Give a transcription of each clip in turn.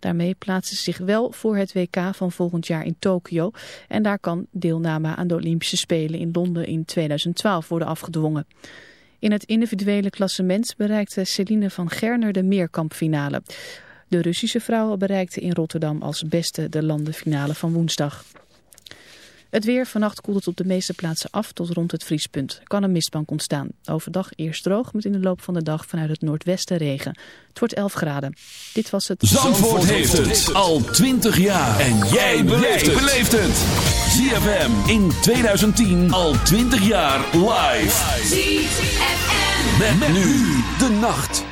Daarmee plaatsen ze zich wel voor het WK van volgend jaar in Tokio. En daar kan deelname aan de Olympische Spelen in Londen in 2012 worden afgedwongen. In het individuele klassement bereikte Celine van Gerner de meerkampfinale. De Russische vrouwen bereikten in Rotterdam als beste de landenfinale van woensdag. Het weer, vannacht koelt het op de meeste plaatsen af tot rond het vriespunt. Er kan een mistbank ontstaan. Overdag eerst droog, met in de loop van de dag vanuit het noordwesten regen. Het wordt 11 graden. Dit was het... Zandvoort, heeft het al 20 jaar. En jij beleeft het. ZFM in 2010 al 20 jaar live. ZFM. met nu de nacht.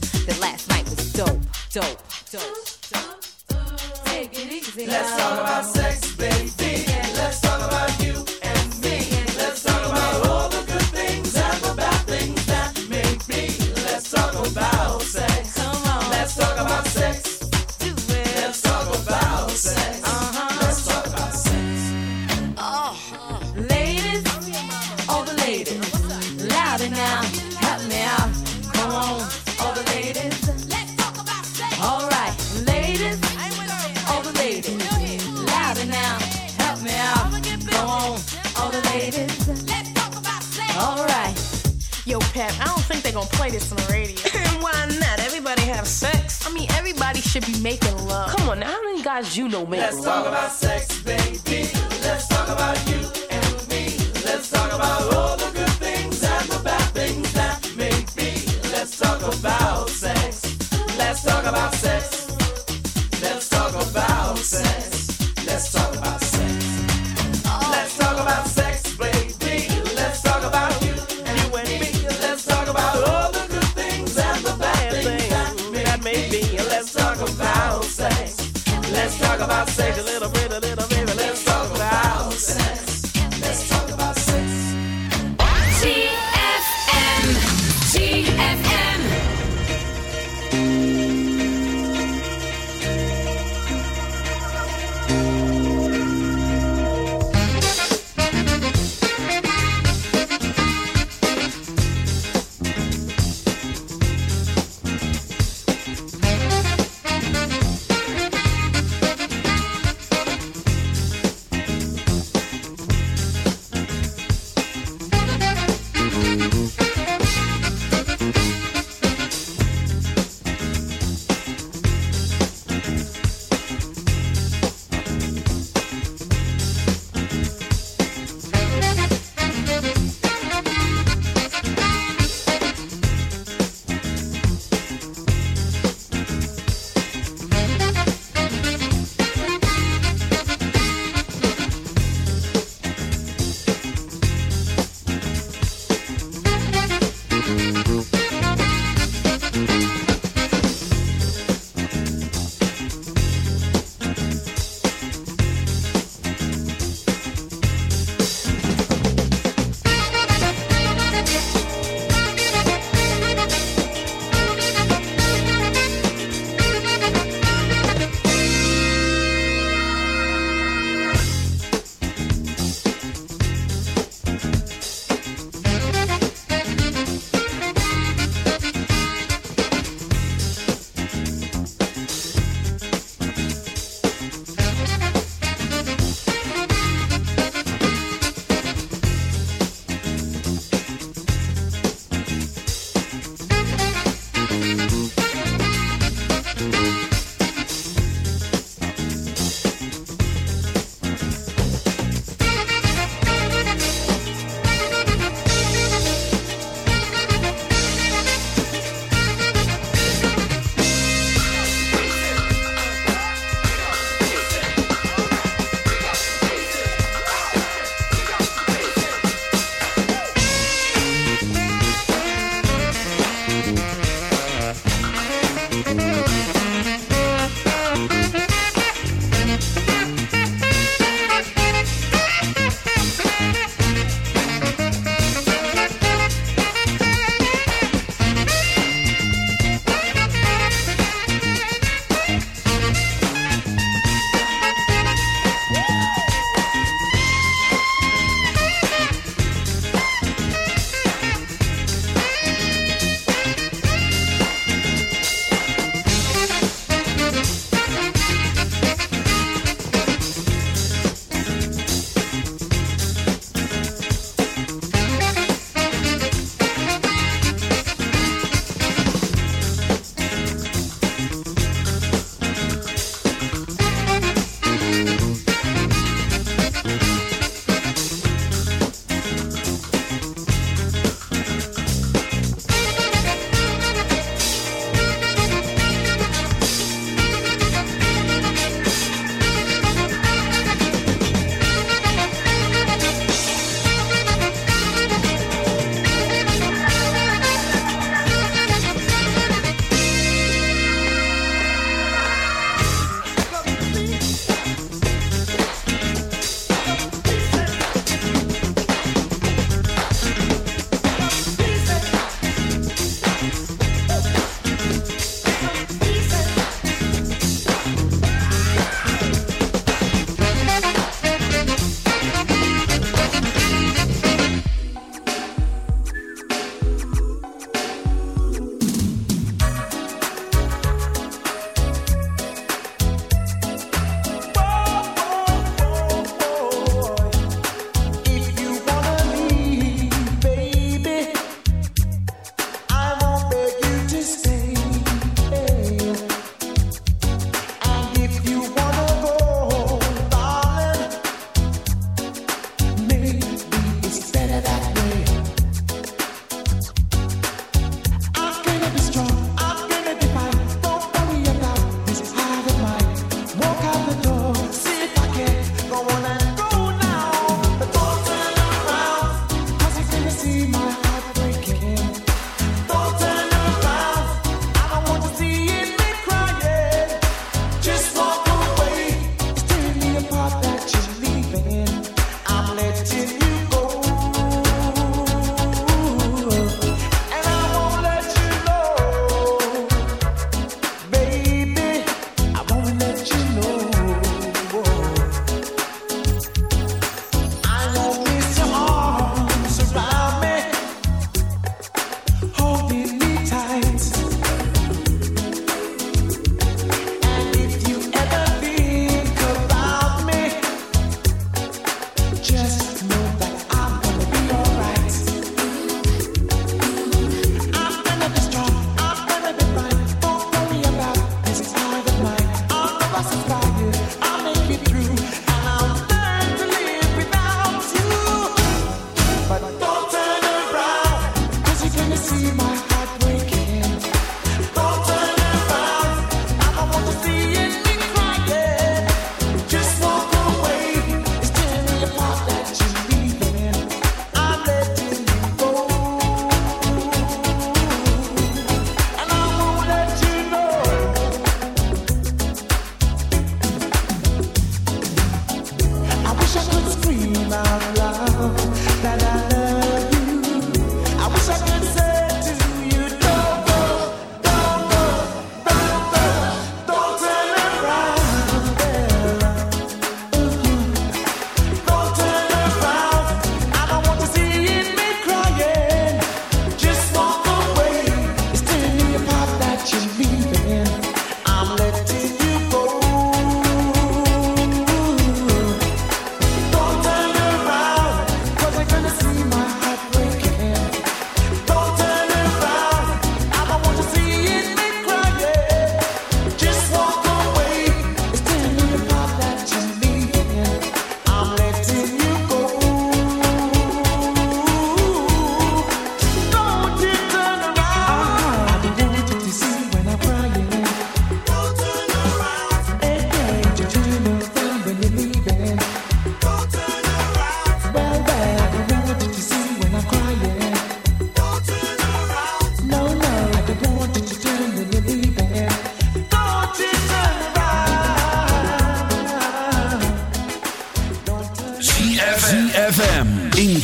talk about sex, a little bit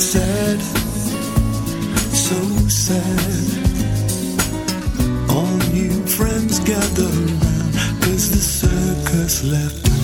sad, so sad. All new friends gather round, cause the circus left.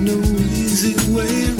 no easy way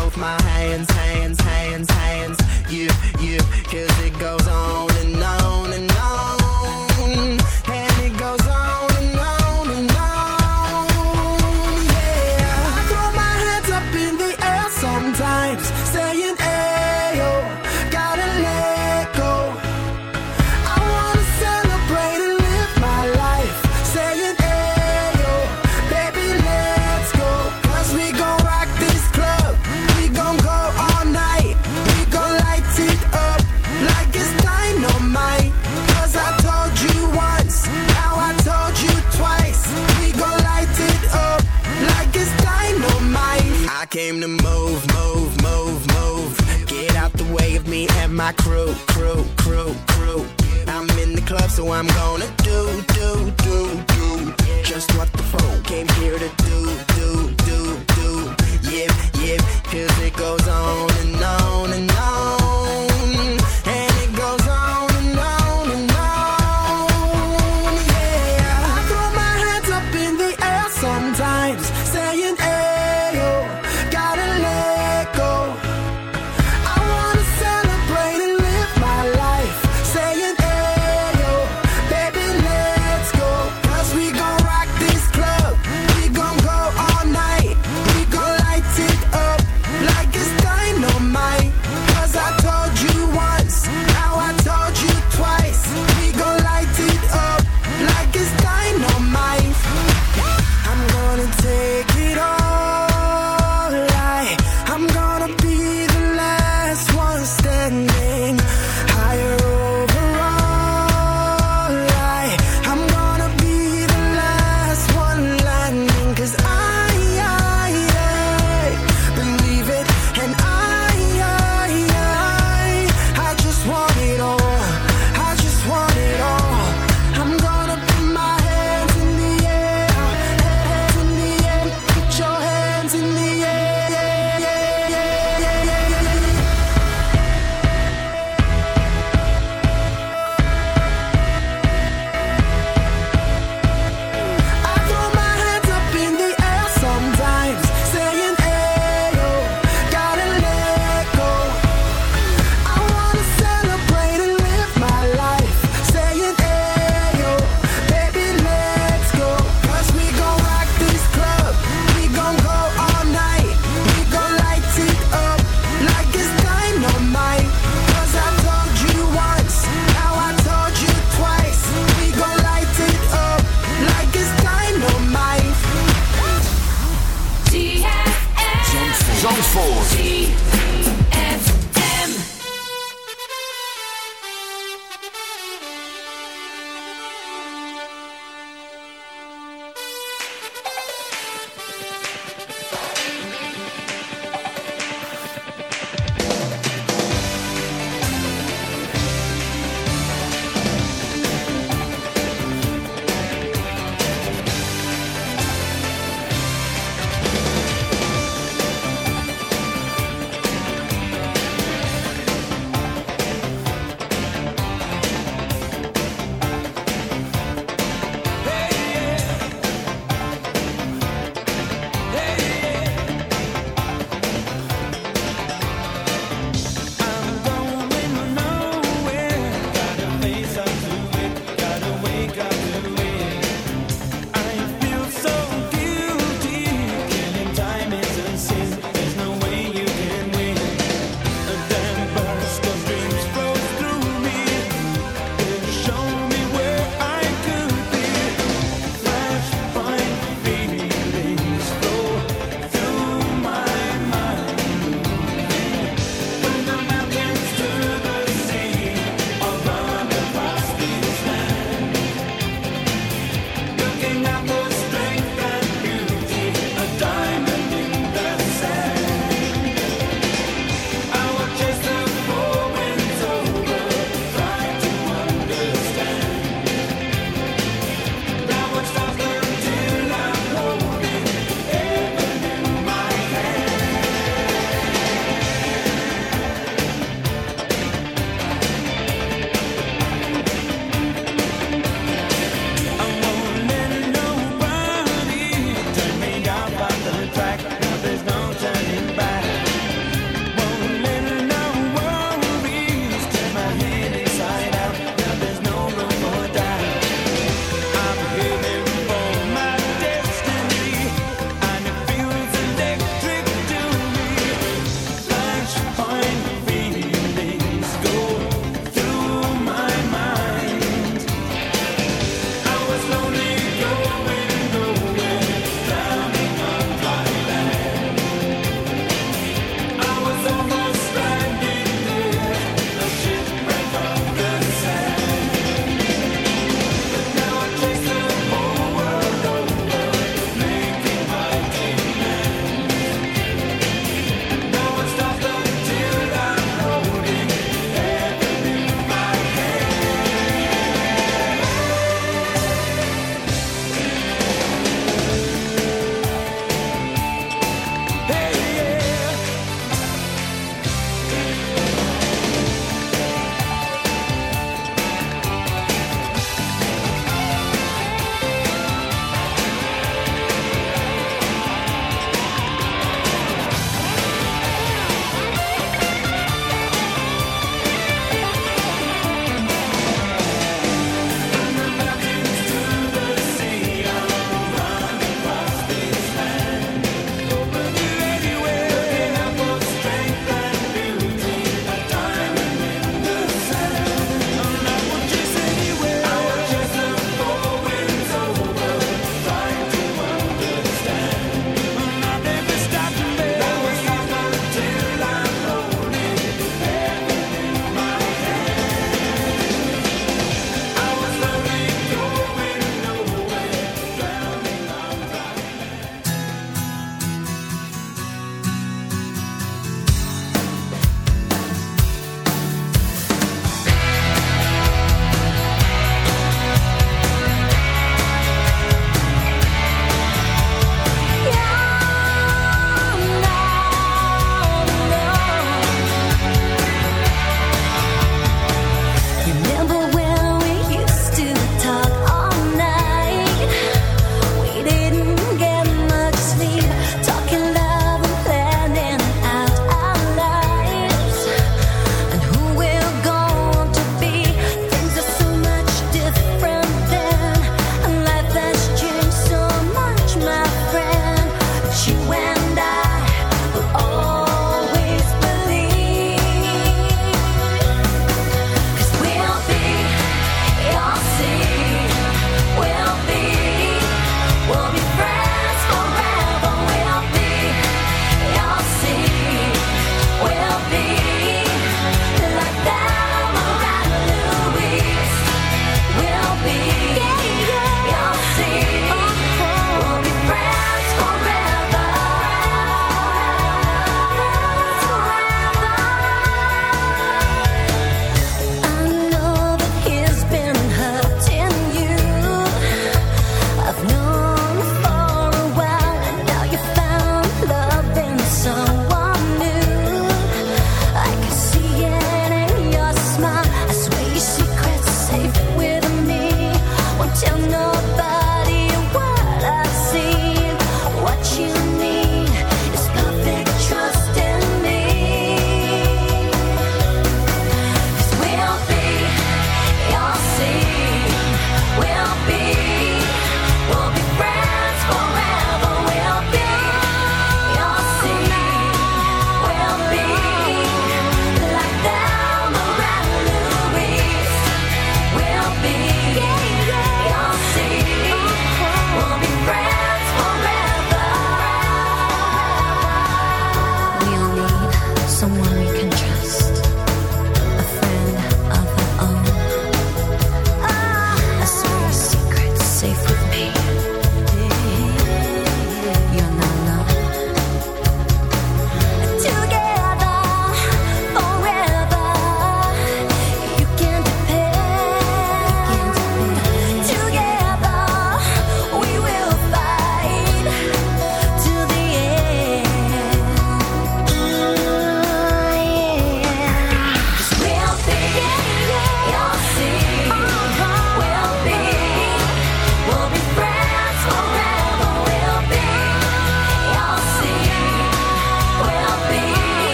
both my hands, hands, hands, hands. You, you, cause it goes on and on and on. I'm gonna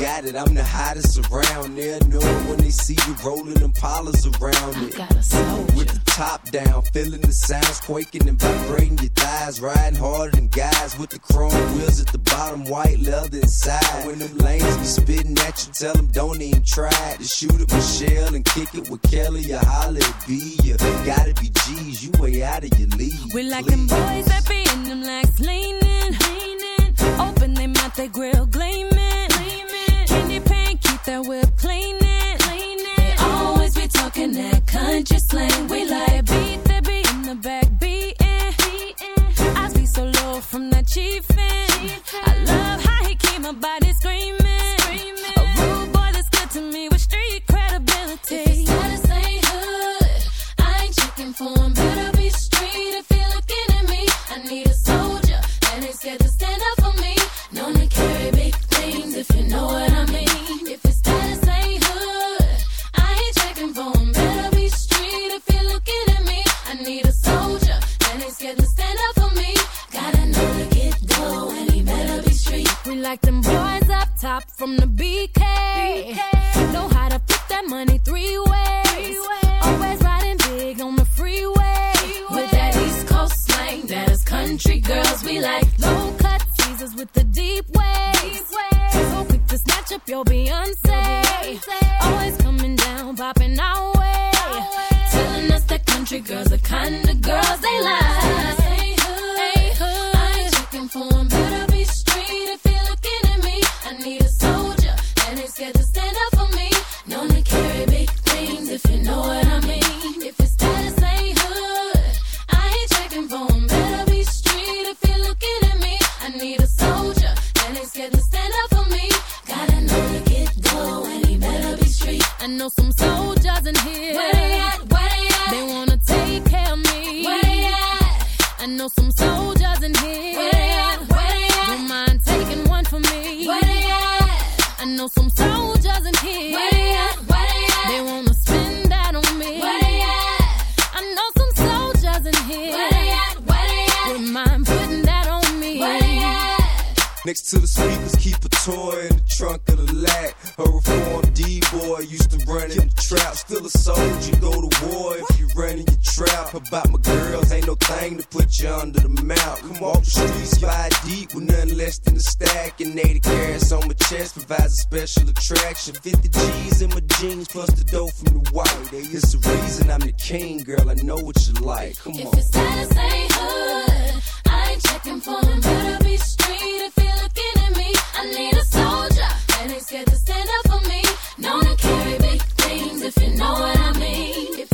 Got it? I'm the hottest around there. Know it when they see you rolling them polars around it. With the top down, feeling the sounds quaking and vibrating your thighs. Riding harder than guys with the chrome wheels at the bottom, white leather inside. When them lanes be spitting at you, tell them don't even try to shoot at Michelle and kick it with Kelly or holler at B. You gotta be G's, you way out of your league. We like them boys that be in them legs leaning, leaning. Open they mouth, they grill gleaming. Candy paint, keep that whip cleaning, cleaning. They always be talking that country slang. We like beat that be in the back beating. I be so low from that chiefin'. I love how he keep my body screaming. A rude boy that's good to me with street credibility. Next to the speakers, keep a toy in the trunk of the lag. A reformed D-boy used to run in the trap. Still a soldier, go to war if About my girls, ain't no thing to put you under the mount. Come off the streets, five deep with nothing less than a stack. And 80 carats on my chest provides a special attraction. 50 G's in my jeans plus the dough from the white. It's the reason I'm the king, girl. I know what you like. Come If on. his status ain't hood, I ain't checking for him. Better be street if you're looking at me. I need a soldier that ain't scared to stand up for me. Known to carry big things if you know what I mean. If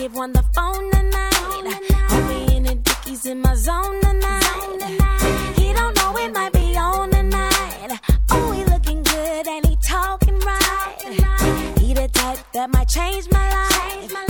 give one the phone tonight. Homie in the dickies in my zone tonight. He don't know it might be on tonight. Oh, he looking good and he talking right. He the type that might change my life.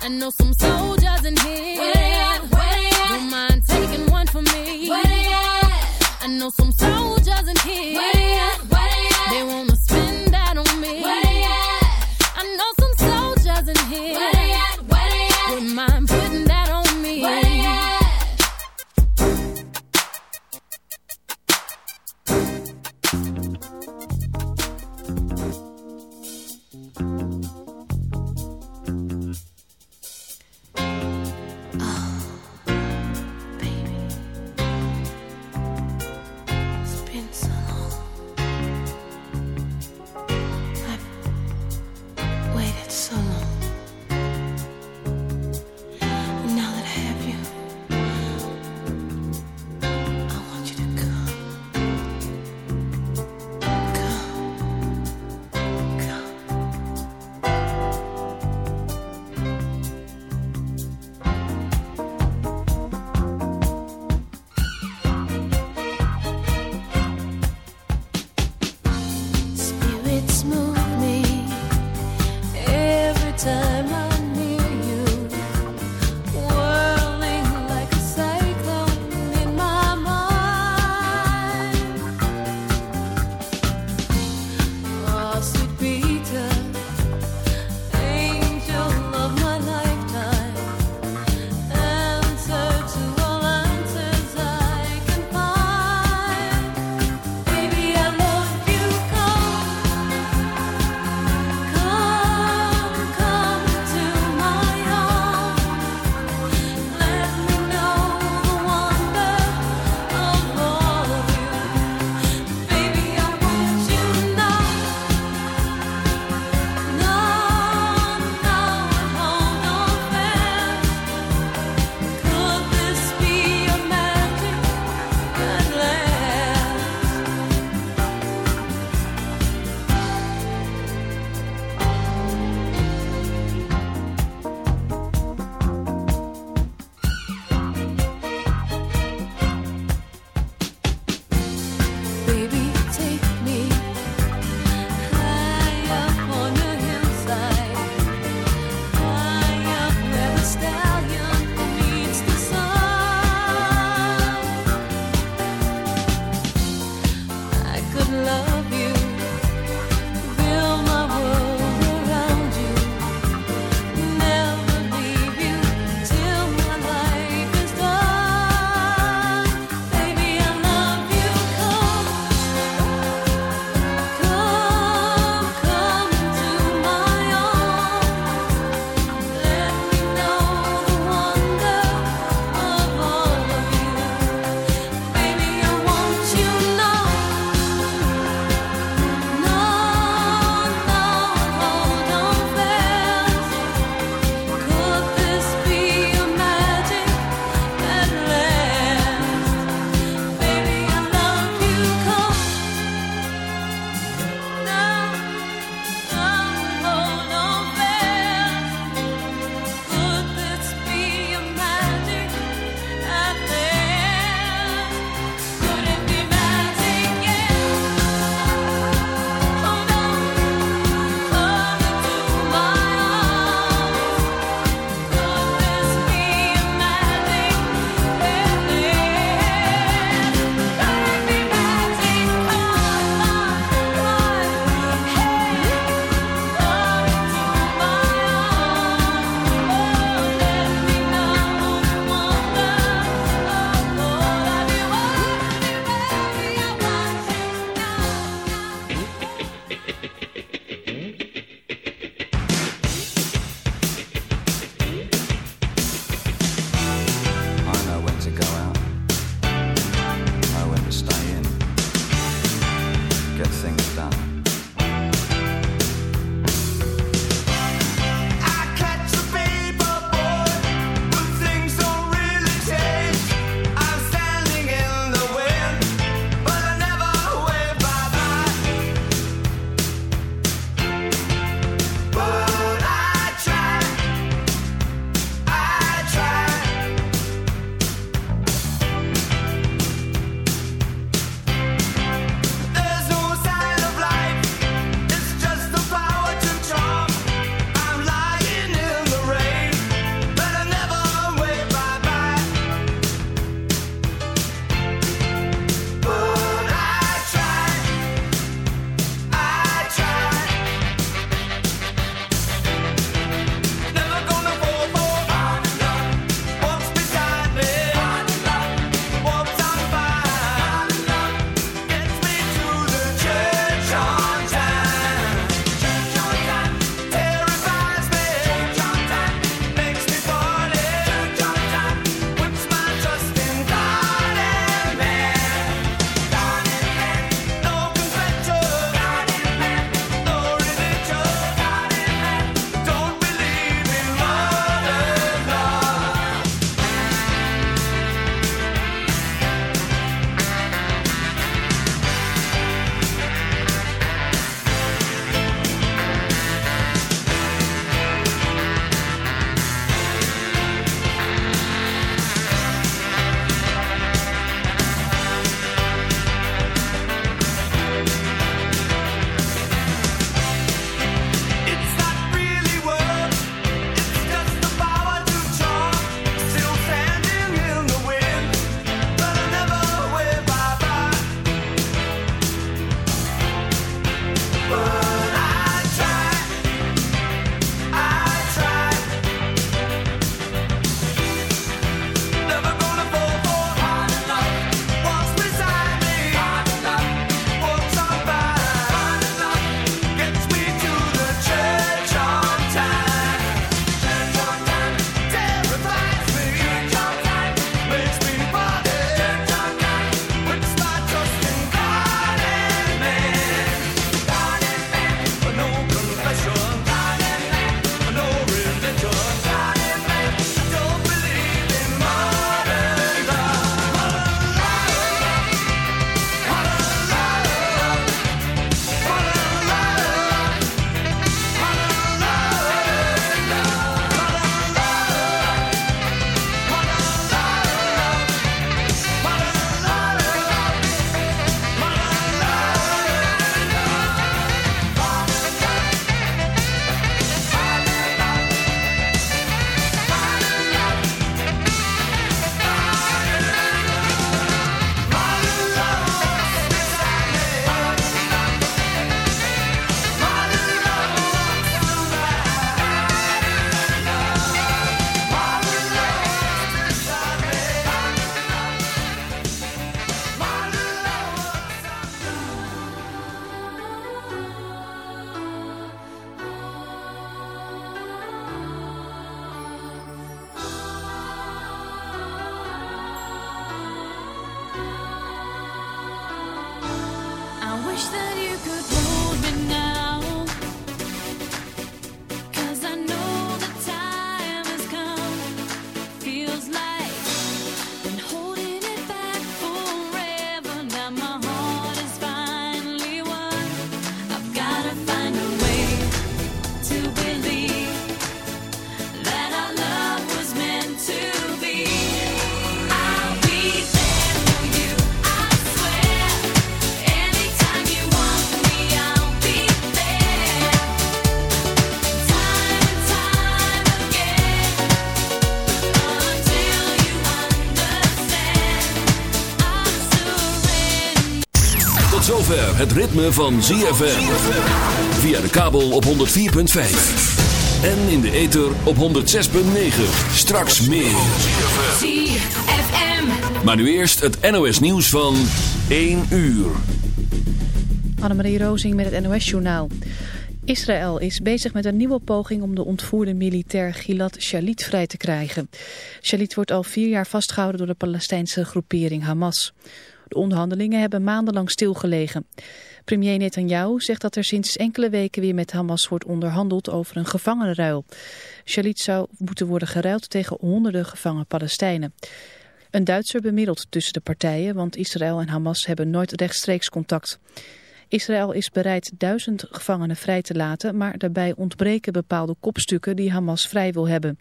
I know some soldiers in here. Where they at? Where they at? Don't mind taking one for me. Where they at? I know some soldiers in here. Where they at? Where they at? They wanna zover het ritme van ZFM. Via de kabel op 104.5. En in de ether op 106.9. Straks meer. ZFM. Maar nu eerst het NOS nieuws van 1 uur. Annemarie Rozing met het NOS-journaal. Israël is bezig met een nieuwe poging om de ontvoerde militair Gilad Shalit vrij te krijgen. Shalit wordt al vier jaar vastgehouden door de Palestijnse groepering Hamas. De onderhandelingen hebben maandenlang stilgelegen. Premier Netanyahu zegt dat er sinds enkele weken weer met Hamas wordt onderhandeld over een gevangenenruil. Shalit zou moeten worden geruild tegen honderden gevangen Palestijnen. Een Duitser bemiddelt tussen de partijen, want Israël en Hamas hebben nooit rechtstreeks contact. Israël is bereid duizend gevangenen vrij te laten, maar daarbij ontbreken bepaalde kopstukken die Hamas vrij wil hebben.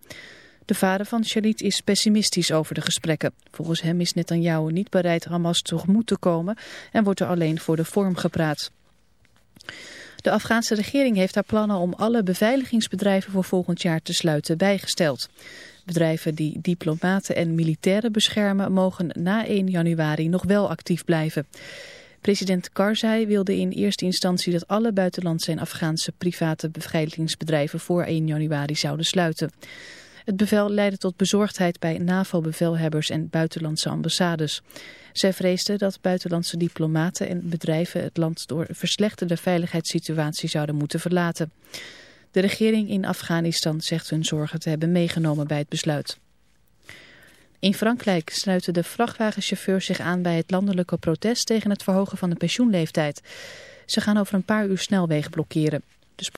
De vader van Shalit is pessimistisch over de gesprekken. Volgens hem is Netanyahu niet bereid Hamas tegemoet te komen en wordt er alleen voor de vorm gepraat. De Afghaanse regering heeft haar plannen om alle beveiligingsbedrijven voor volgend jaar te sluiten bijgesteld. Bedrijven die diplomaten en militairen beschermen mogen na 1 januari nog wel actief blijven. President Karzai wilde in eerste instantie dat alle buitenlandse en Afghaanse private beveiligingsbedrijven voor 1 januari zouden sluiten. Het bevel leidde tot bezorgdheid bij NAVO-bevelhebbers en buitenlandse ambassades. Zij vreesden dat buitenlandse diplomaten en bedrijven het land door verslechterde veiligheidssituatie zouden moeten verlaten. De regering in Afghanistan zegt hun zorgen te hebben meegenomen bij het besluit. In Frankrijk sluiten de vrachtwagenchauffeurs zich aan bij het landelijke protest tegen het verhogen van de pensioenleeftijd. Ze gaan over een paar uur snelwegen blokkeren.